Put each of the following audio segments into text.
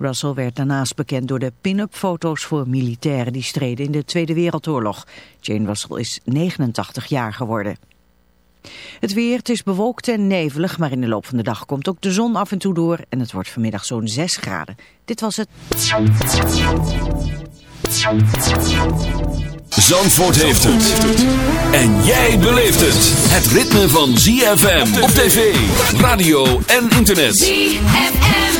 Russell werd daarnaast bekend door de pin-up foto's voor militairen die streden in de Tweede Wereldoorlog. Jane Russell is 89 jaar geworden. Het weer, het is bewolkt en nevelig, maar in de loop van de dag komt ook de zon af en toe door en het wordt vanmiddag zo'n 6 graden. Dit was het. Zandvoort heeft het. En jij beleeft het. Het ritme van ZFM op tv, radio en internet. ZFM.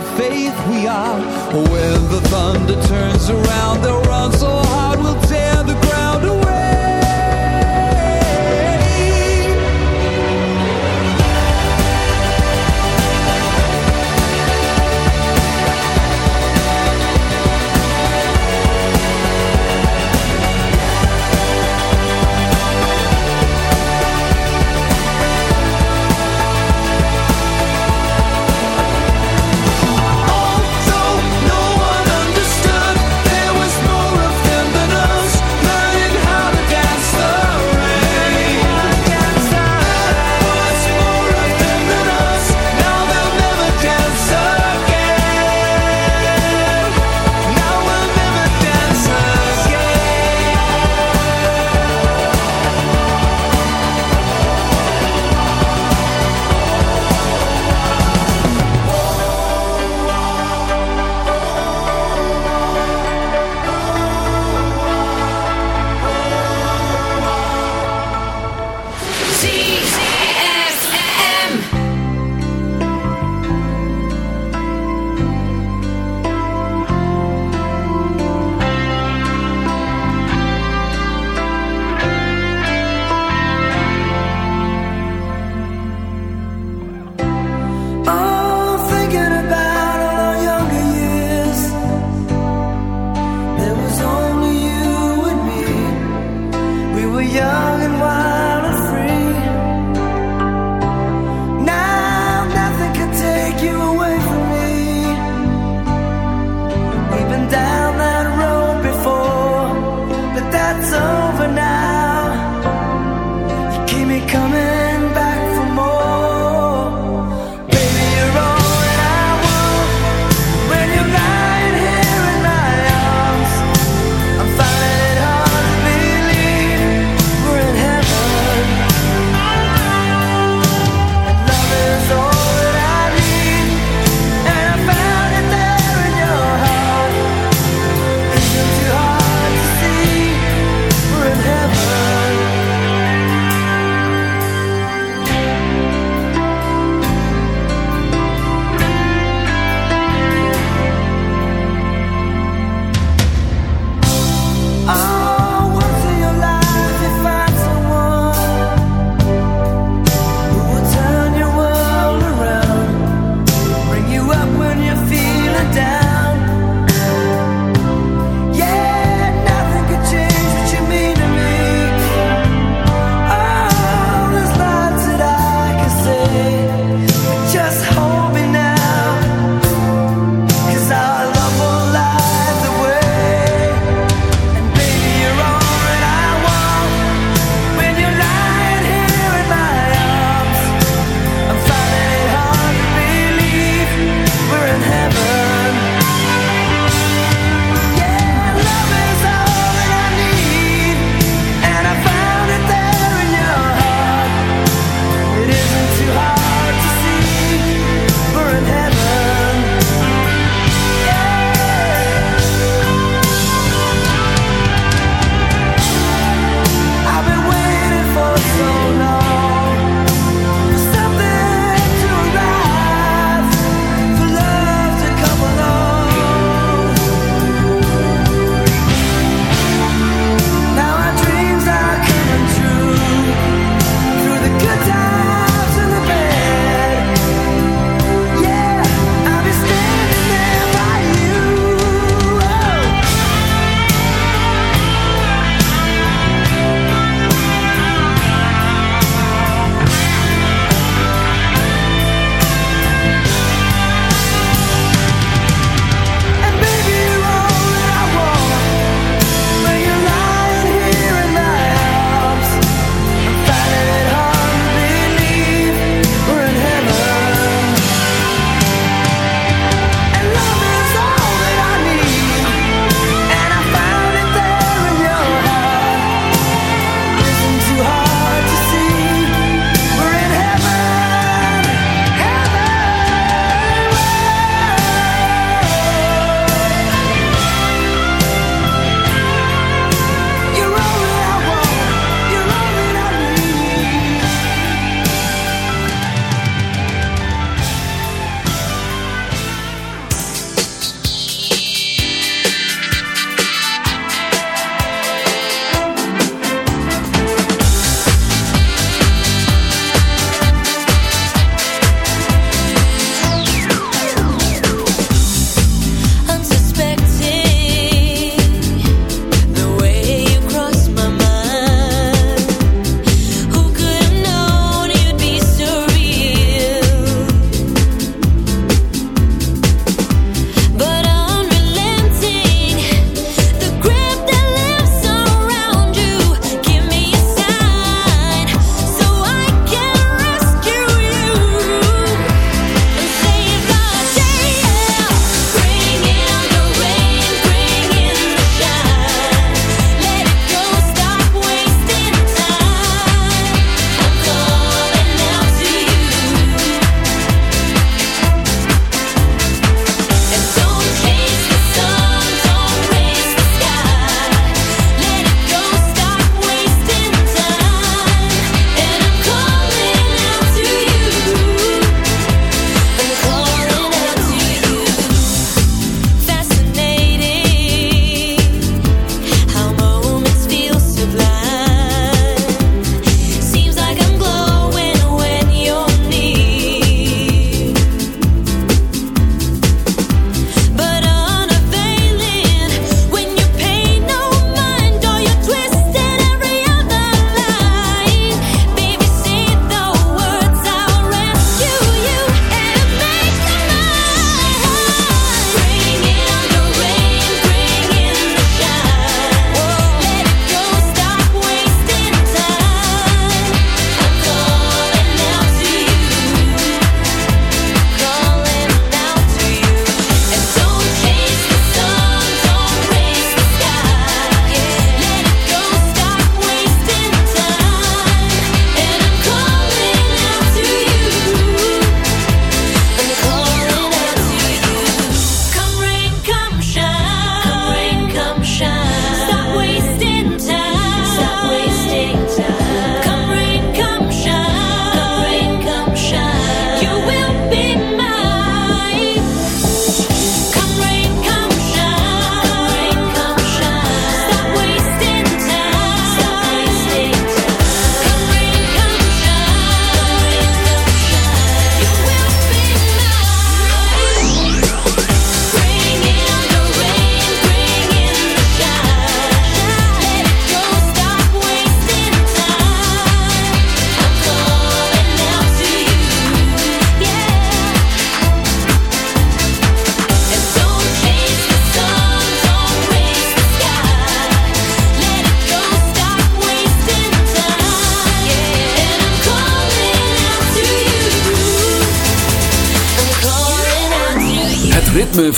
of faith we are. When the thunder turns around, they'll run so high.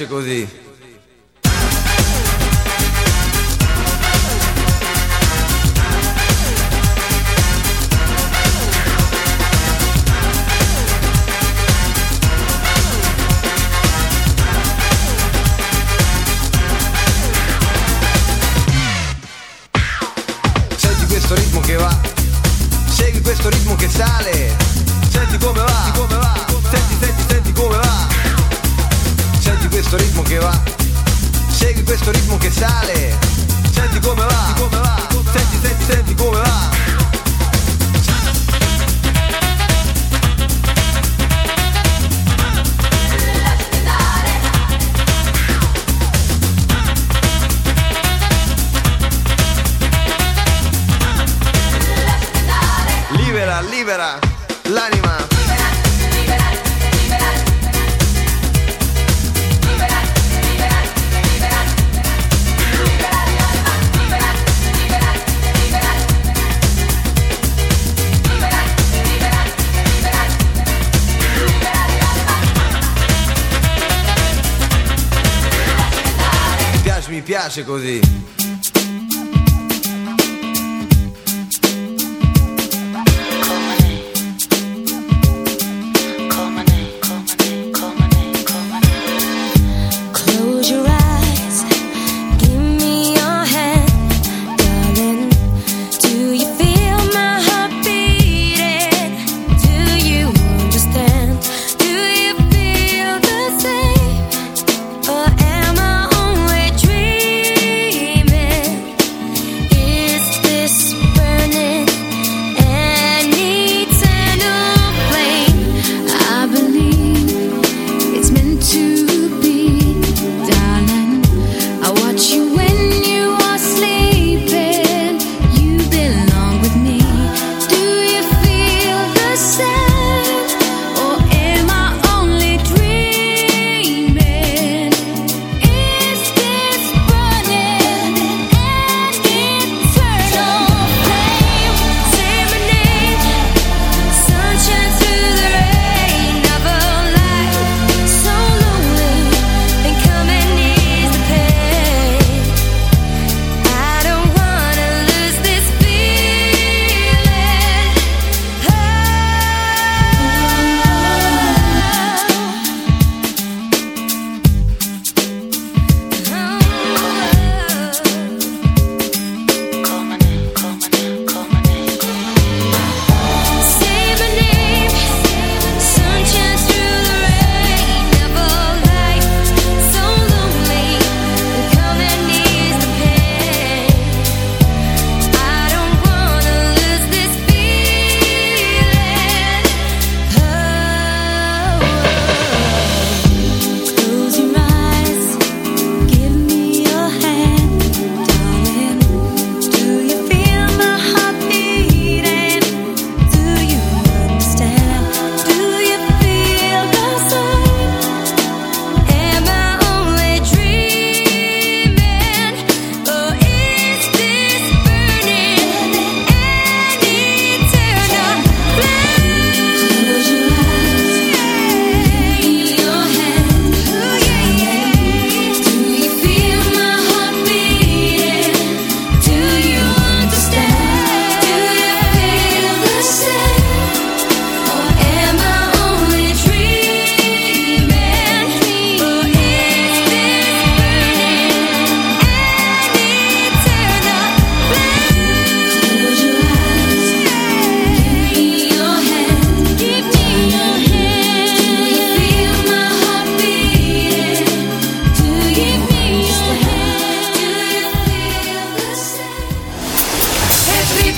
Piace così. così.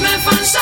me van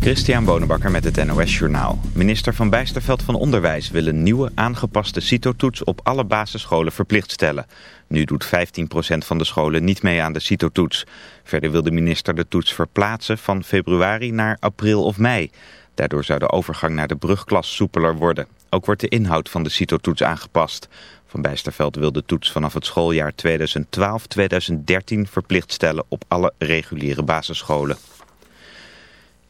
Christian Bonenbakker met het NOS Journaal. Minister Van Bijsterveld van Onderwijs wil een nieuwe aangepaste CITO-toets op alle basisscholen verplicht stellen. Nu doet 15% van de scholen niet mee aan de CITO-toets. Verder wil de minister de toets verplaatsen van februari naar april of mei. Daardoor zou de overgang naar de brugklas soepeler worden. Ook wordt de inhoud van de CITO-toets aangepast. Van Bijsterveld wil de toets vanaf het schooljaar 2012-2013 verplicht stellen op alle reguliere basisscholen.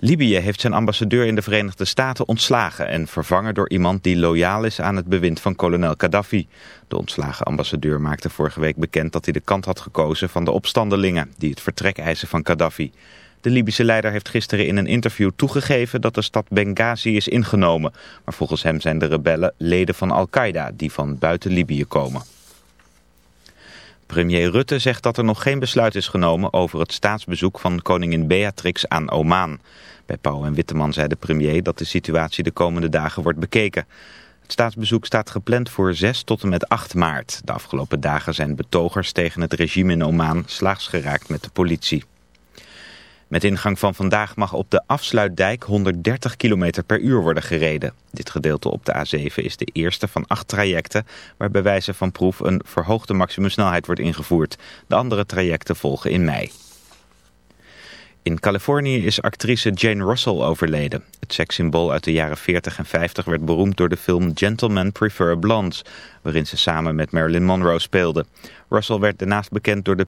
Libië heeft zijn ambassadeur in de Verenigde Staten ontslagen en vervangen door iemand die loyaal is aan het bewind van kolonel Gaddafi. De ontslagen ambassadeur maakte vorige week bekend dat hij de kant had gekozen van de opstandelingen die het vertrek eisen van Gaddafi. De Libische leider heeft gisteren in een interview toegegeven dat de stad Benghazi is ingenomen. Maar volgens hem zijn de rebellen leden van Al-Qaeda die van buiten Libië komen. Premier Rutte zegt dat er nog geen besluit is genomen over het staatsbezoek van koningin Beatrix aan Oman. Bij Pauw en Witteman zei de premier dat de situatie de komende dagen wordt bekeken. Het staatsbezoek staat gepland voor 6 tot en met 8 maart. De afgelopen dagen zijn betogers tegen het regime in Oman slaags geraakt met de politie. Met ingang van vandaag mag op de afsluitdijk 130 km per uur worden gereden. Dit gedeelte op de A7 is de eerste van acht trajecten... waar bij wijze van proef een verhoogde maximumsnelheid wordt ingevoerd. De andere trajecten volgen in mei. In Californië is actrice Jane Russell overleden. Het sekssymbool uit de jaren 40 en 50 werd beroemd door de film Gentlemen Prefer Blondes... waarin ze samen met Marilyn Monroe speelde. Russell werd daarnaast bekend door de